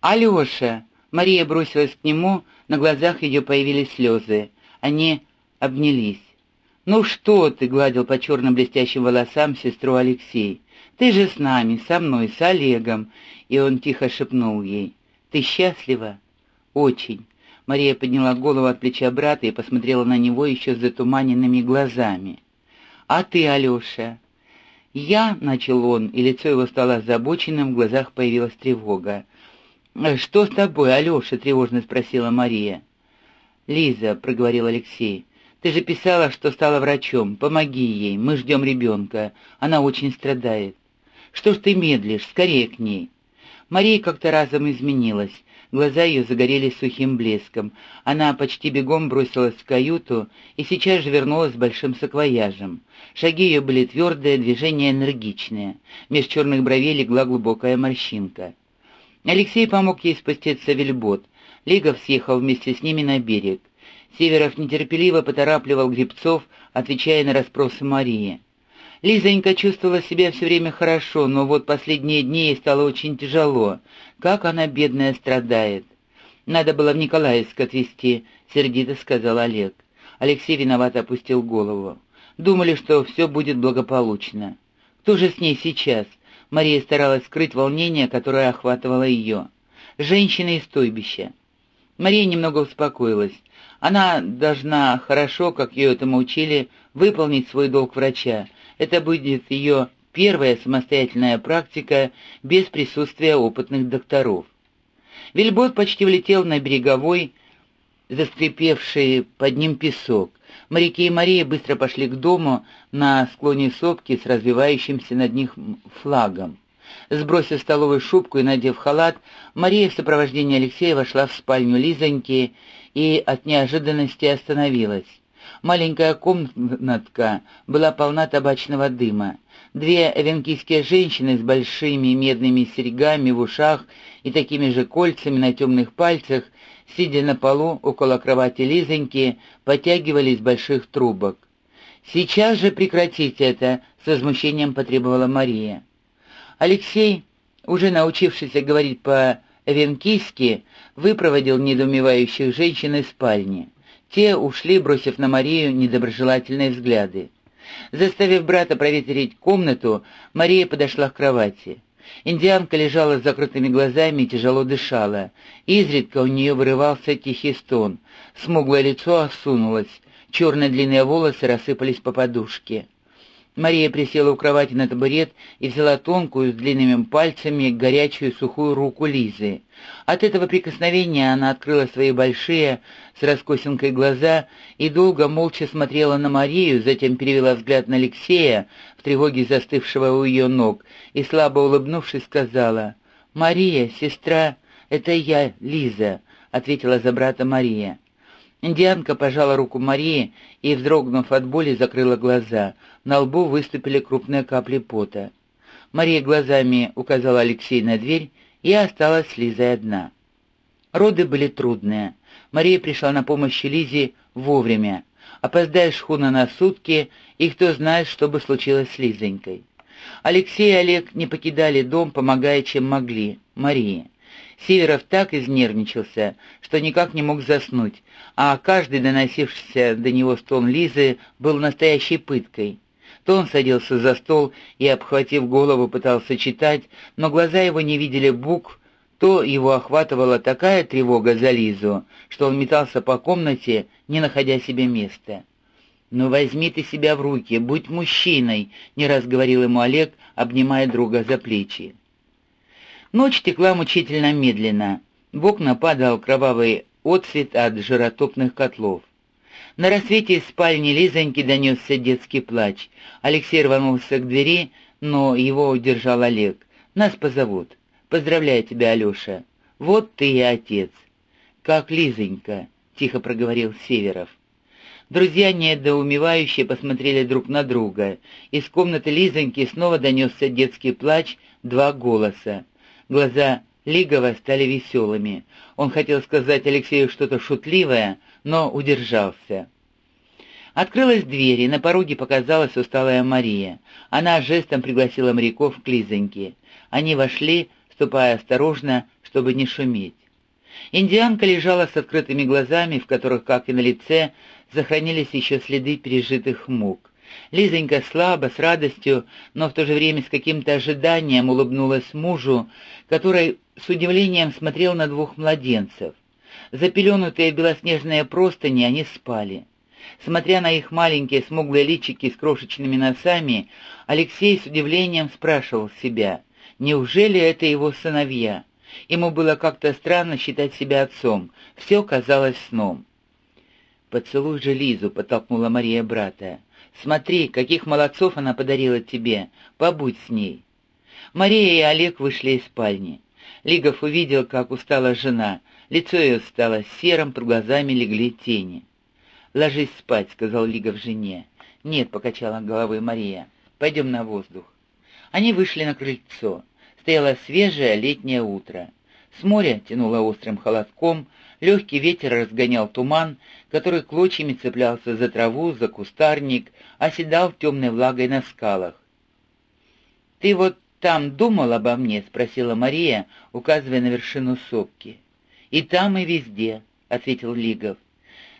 «Алеша!» Мария бросилась к нему, на глазах ее появились слезы. Они обнялись. «Ну что ты?» — гладил по черным блестящим волосам сестру Алексей. «Ты же с нами, со мной, с Олегом!» И он тихо шепнул ей. «Ты счастлива?» «Очень». Мария подняла голову от плеча брата и посмотрела на него еще с затуманенными глазами. «А ты, Алеша?» «Я», — начал он, и лицо его стало озабоченным, в глазах появилась тревога. «Что с тобой, Алеша?» — тревожно спросила Мария. «Лиза», — проговорил Алексей, — «ты же писала, что стала врачом. Помоги ей, мы ждем ребенка. Она очень страдает. Что ж ты медлишь? Скорее к ней». Мария как-то разом изменилась. Глаза ее загорелись сухим блеском. Она почти бегом бросилась в каюту и сейчас же вернулась с большим саквояжем. Шаги ее были твердые, движения энергичные. Меж черных бровей легла глубокая морщинка. Алексей помог ей спуститься в вельбот. Лигов съехал вместе с ними на берег. Северов нетерпеливо поторапливал гребцов, отвечая на расспросы Марии. Лизонька чувствовала себя все время хорошо, но вот последние дни ей стало очень тяжело. Как она, бедная, страдает. «Надо было в Николаевск отвезти», — сердито сказал Олег. Алексей виновато опустил голову. «Думали, что все будет благополучно. Кто же с ней сейчас?» Мария старалась скрыть волнение, которое охватывало ее. «Женщина из стойбища». Мария немного успокоилась. Она должна хорошо, как ее этому учили, выполнить свой долг врача, это будет ее первая самостоятельная практика без присутствия опытных докторов. Вильбот почти влетел на береговой, заскрипевший под ним песок. Моряки и Мария быстро пошли к дому на склоне сопки с развивающимся над них флагом. Сбросив столовую шубку и надев халат, Мария в сопровождении Алексея вошла в спальню Лизоньки и от неожиданности остановилась. Маленькая комнатка была полна табачного дыма. Две венкийские женщины с большими медными серьгами в ушах и такими же кольцами на темных пальцах, сидя на полу около кровати Лизоньки, потягивали из больших трубок. «Сейчас же прекратите это!» — с возмущением потребовала Мария. Алексей, уже научившийся говорить по-венкийски, выпроводил недоумевающих женщин из спальни. Те ушли, бросив на Марию недоброжелательные взгляды. Заставив брата проветрить комнату, Мария подошла к кровати. Индианка лежала с закрытыми глазами и тяжело дышала. Изредка у нее вырывался тихий стон. Смуглое лицо осунулось, черные длинные волосы рассыпались по подушке. Мария присела у кровати на табурет и взяла тонкую с длинными пальцами горячую сухую руку Лизы. От этого прикосновения она открыла свои большие, с раскосинкой глаза и долго молча смотрела на Марию, затем перевела взгляд на Алексея, в тревоге застывшего у ее ног, и, слабо улыбнувшись, сказала, «Мария, сестра, это я, Лиза», — ответила за брата Мария. Индианка пожала руку Марии и, вздрогнув от боли, закрыла глаза. На лбу выступили крупные капли пота. Мария глазами указала Алексей на дверь и осталась с Лизой одна. Роды были трудные. Мария пришла на помощь Лизе вовремя. Опоздая шхуна на сутки, и кто знает, что бы случилось с Лизонькой. Алексей и Олег не покидали дом, помогая, чем могли, Марии. Северов так изнервничался, что никак не мог заснуть, а каждый доносившийся до него стон Лизы был настоящей пыткой. То он садился за стол и, обхватив голову, пытался читать, но глаза его не видели букв, то его охватывала такая тревога за Лизу, что он метался по комнате, не находя себе места. «Ну возьми ты себя в руки, будь мужчиной», — не раз говорил ему Олег, обнимая друга за плечи. Ночь текла мучительно медленно. В окна падал кровавый отцвет от жиротопных котлов. На рассвете из спальни Лизоньки донесся детский плач. Алексей рванулся к двери, но его удержал Олег. «Нас позовут. Поздравляю тебя, Алеша. Вот ты и отец». «Как Лизонька», — тихо проговорил Северов. Друзья недоумевающие посмотрели друг на друга. Из комнаты Лизоньки снова донесся детский плач, два голоса. Глаза Лигова стали веселыми. Он хотел сказать Алексею что-то шутливое, но удержался. Открылась дверь, и на пороге показалась усталая Мария. Она жестом пригласила моряков к Лизоньке. Они вошли, ступая осторожно, чтобы не шуметь. Индианка лежала с открытыми глазами, в которых, как и на лице, сохранились еще следы пережитых мук. Лизонька слабо, с радостью, но в то же время с каким-то ожиданием улыбнулась мужу, который с удивлением смотрел на двух младенцев. Запеленутые белоснежные простыни они спали. Смотря на их маленькие смуглые личики с крошечными носами, Алексей с удивлением спрашивал себя, неужели это его сыновья? Ему было как-то странно считать себя отцом, все казалось сном. «Поцелуй же Лизу», — подтолкнула Мария брата. «Смотри, каких молодцов она подарила тебе, побудь с ней». Мария и Олег вышли из спальни. Лигов увидел, как устала жена, лицо ее стало серым, под глазами легли тени. «Ложись спать», — сказал Лигов жене. «Нет», — покачала головой Мария, — «пойдем на воздух». Они вышли на крыльцо. Стояло свежее летнее утро. С моря тянуло острым холодком, легкий ветер разгонял туман, который клочьями цеплялся за траву, за кустарник, оседал темной влагой на скалах. «Ты вот там думал обо мне?» — спросила Мария, указывая на вершину сопки. «И там, и везде», — ответил Лигов.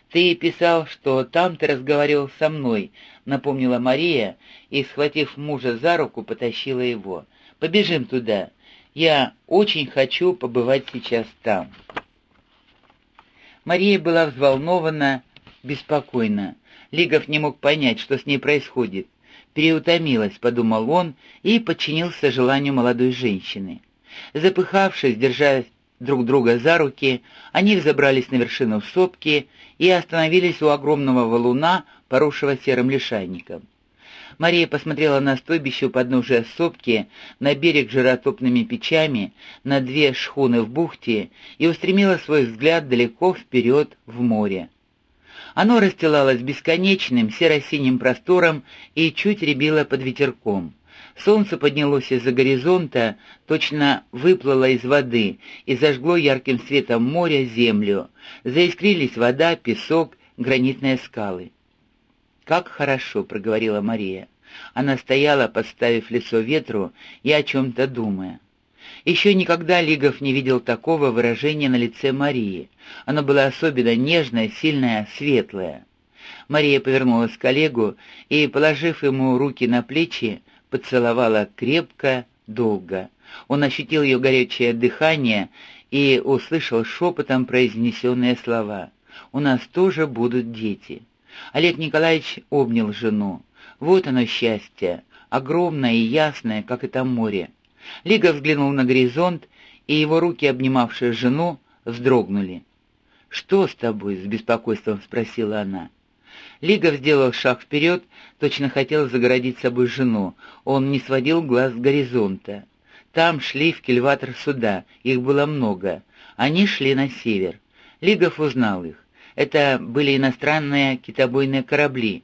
«Ты писал, что там ты разговаривал со мной», — напомнила Мария и, схватив мужа за руку, потащила его. Побежим туда. Я очень хочу побывать сейчас там». Мария была взволнована, беспокойна. Лигов не мог понять, что с ней происходит. «Переутомилась», — подумал он, и подчинился желанию молодой женщины. Запыхавшись, держась друг друга за руки, они взобрались на вершину сопки и остановились у огромного валуна, поросшего серым лишайником. Мария посмотрела на стойбище у подножия сопки, на берег жиротопными печами, на две шхуны в бухте и устремила свой взгляд далеко вперед в море. Оно расстилалось бесконечным серо-синим простором и чуть рябило под ветерком. Солнце поднялось из-за горизонта, точно выплыло из воды и зажгло ярким светом моря землю. Заискрились вода, песок, гранитные скалы. «Как хорошо», — проговорила Мария. Она стояла, подставив лицо ветру и о чем-то думая. Еще никогда Лигов не видел такого выражения на лице Марии. Оно было особенно нежное, сильное, светлое. Мария повернулась к Олегу и, положив ему руки на плечи, поцеловала крепко, долго. Он ощутил ее горячее дыхание и услышал шепотом произнесенные слова. «У нас тоже будут дети». Олег Николаевич обнял жену. Вот оно счастье, огромное и ясное, как это море. Лига взглянул на горизонт, и его руки, обнимавшие жену, вздрогнули. «Что с тобой?» — с беспокойством спросила она. Лигов сделал шаг вперед, точно хотел загородить собой жену. Он не сводил глаз с горизонта. Там шли в кильватор суда, их было много. Они шли на север. Лигов узнал их. Это были иностранные китобойные корабли.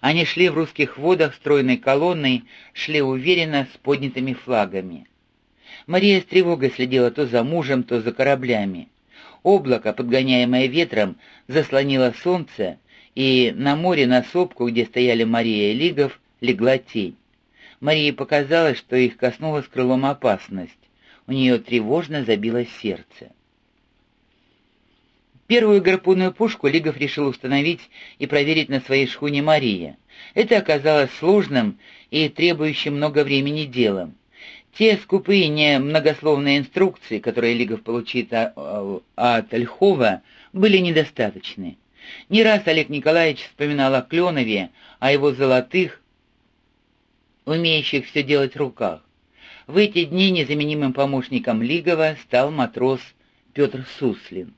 Они шли в русских водах стройной колонной, шли уверенно с поднятыми флагами. Мария с тревогой следила то за мужем, то за кораблями. Облако, подгоняемое ветром, заслонило солнце, и на море на сопку, где стояли Мария и Лигов, легла тень. Марии показалось, что их коснулась крылом опасность. У нее тревожно забилось сердце. Первую гарпунную пушку Лигов решил установить и проверить на своей шхуне «Мария». Это оказалось сложным и требующим много времени делом. Те скупые немногословные инструкции, которые Лигов получит от Ольхова, были недостаточны. Не раз Олег Николаевич вспоминал о Кленове, о его золотых, умеющих все делать руках. В эти дни незаменимым помощником Лигова стал матрос Петр Суслин.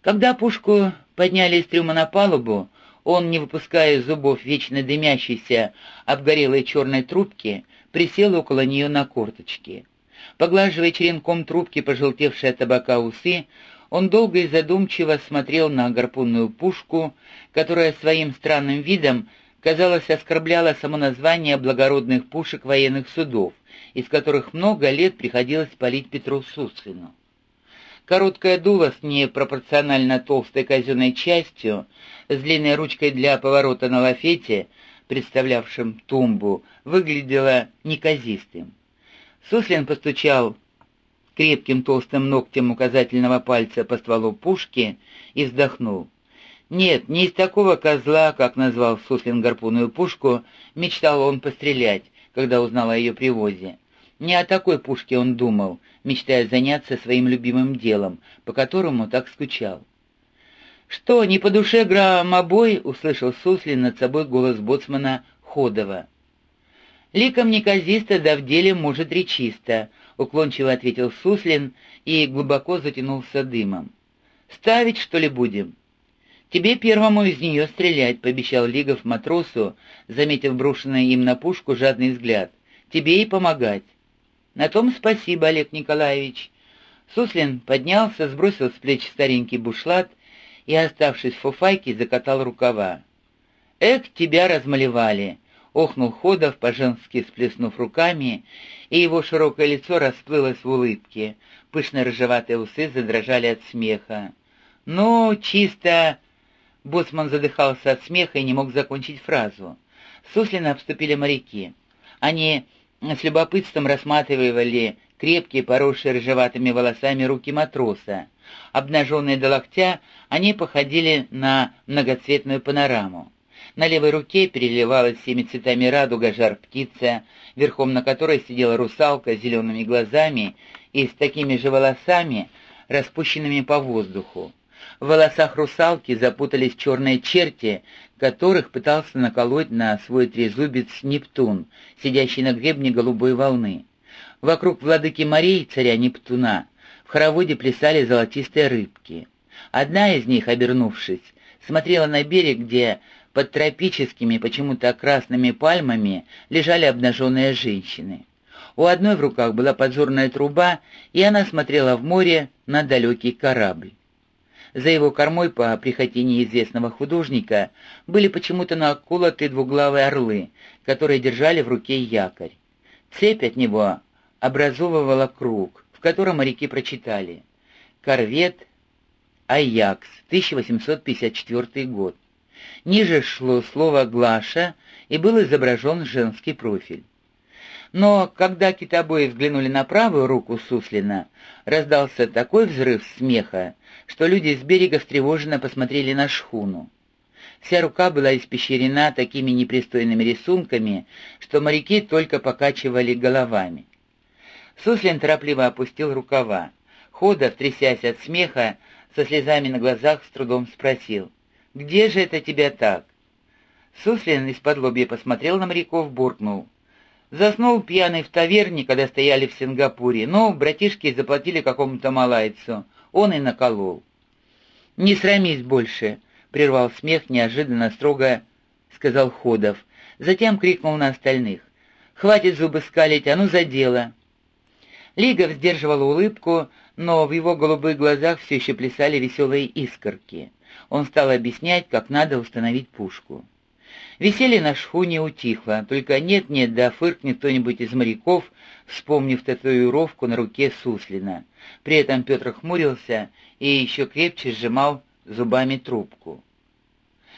Когда пушку подняли из трюма на палубу, он, не выпуская из зубов вечно дымящейся обгорелой черной трубки, присел около нее на корточки. Поглаживая черенком трубки пожелтевшие от табака усы, он долго и задумчиво смотрел на гарпунную пушку, которая своим странным видом, казалось, оскорбляла само название благородных пушек военных судов, из которых много лет приходилось палить Петру Суслину. Короткое дуло с непропорционально толстой казенной частью, с длинной ручкой для поворота на лафете, представлявшим тумбу, выглядело неказистым. Суслин постучал крепким толстым ногтем указательного пальца по стволу пушки и вздохнул. Нет, не из такого козла, как назвал Суслин гарпунную пушку, мечтал он пострелять, когда узнал о ее привозе. Не о такой пушке он думал, мечтая заняться своим любимым делом, по которому так скучал. «Что, не по душе громобой?» — услышал Суслин над собой голос боцмана Ходова. «Ликом неказисто, да в деле может речисто», — уклончиво ответил Суслин и глубоко затянулся дымом. «Ставить, что ли, будем?» «Тебе первому из нее стрелять», — пообещал Лигов матросу, заметив брошенный им на пушку жадный взгляд. «Тебе и помогать». «На том спасибо, Олег Николаевич». Суслин поднялся, сбросил с плеч старенький бушлат и, оставшись в фуфайке, закатал рукава. «Эк, тебя размалевали!» — охнул Ходов, по-женски сплеснув руками, и его широкое лицо расплылось в улыбке. Пышно рыжеватые усы задрожали от смеха. «Ну, чисто...» Боцман задыхался от смеха и не мог закончить фразу. Суслина обступили моряки. Они с любопытством рассматривали крепкие, поросшие рыжеватыми волосами руки матроса. Обнаженные до локтя, они походили на многоцветную панораму. На левой руке переливалась всеми цветами радуга жар-птица, верхом на которой сидела русалка с зелеными глазами и с такими же волосами, распущенными по воздуху. В волосах русалки запутались черные черти, которых пытался наколоть на свой трезубец Нептун, сидящий на гребне голубой волны. Вокруг владыки морей, царя Нептуна, в хороводе плясали золотистые рыбки. Одна из них, обернувшись, смотрела на берег, где под тропическими, почему-то красными пальмами лежали обнаженные женщины. У одной в руках была подзорная труба, и она смотрела в море на далекий корабль. За его кормой, по прихоти неизвестного художника, были почему-то наколоты двуглавые орлы, которые держали в руке якорь. Цепь от него образовывала круг, в котором моряки прочитали «Корвет Аякс, 1854 год». Ниже шло слово «Глаша» и был изображен женский профиль. Но когда китобои взглянули на правую руку Суслина, раздался такой взрыв смеха, что люди с берега встревоженно посмотрели на шхуну. Вся рука была испещрена такими непристойными рисунками, что моряки только покачивали головами. Суслин торопливо опустил рукава. Ходов, трясясь от смеха, со слезами на глазах с трудом спросил, «Где же это тебя так?» Суслин из-под посмотрел на моряков, буркнул. Заснул пьяный в таверне, когда стояли в Сингапуре, но братишки заплатили какому-то малайцу. Он и наколол. «Не срамись больше», — прервал смех неожиданно строго, — сказал Ходов. Затем крикнул на остальных. «Хватит зубы скалить, а ну за дело!» Лигов сдерживал улыбку, но в его голубых глазах все еще плясали веселые искорки. Он стал объяснять, как надо установить пушку. Веселье на шхуне утихло, только нет-нет, да фыркнет кто-нибудь из моряков, вспомнив татуировку на руке Суслина. При этом Петр хмурился и еще крепче сжимал зубами трубку.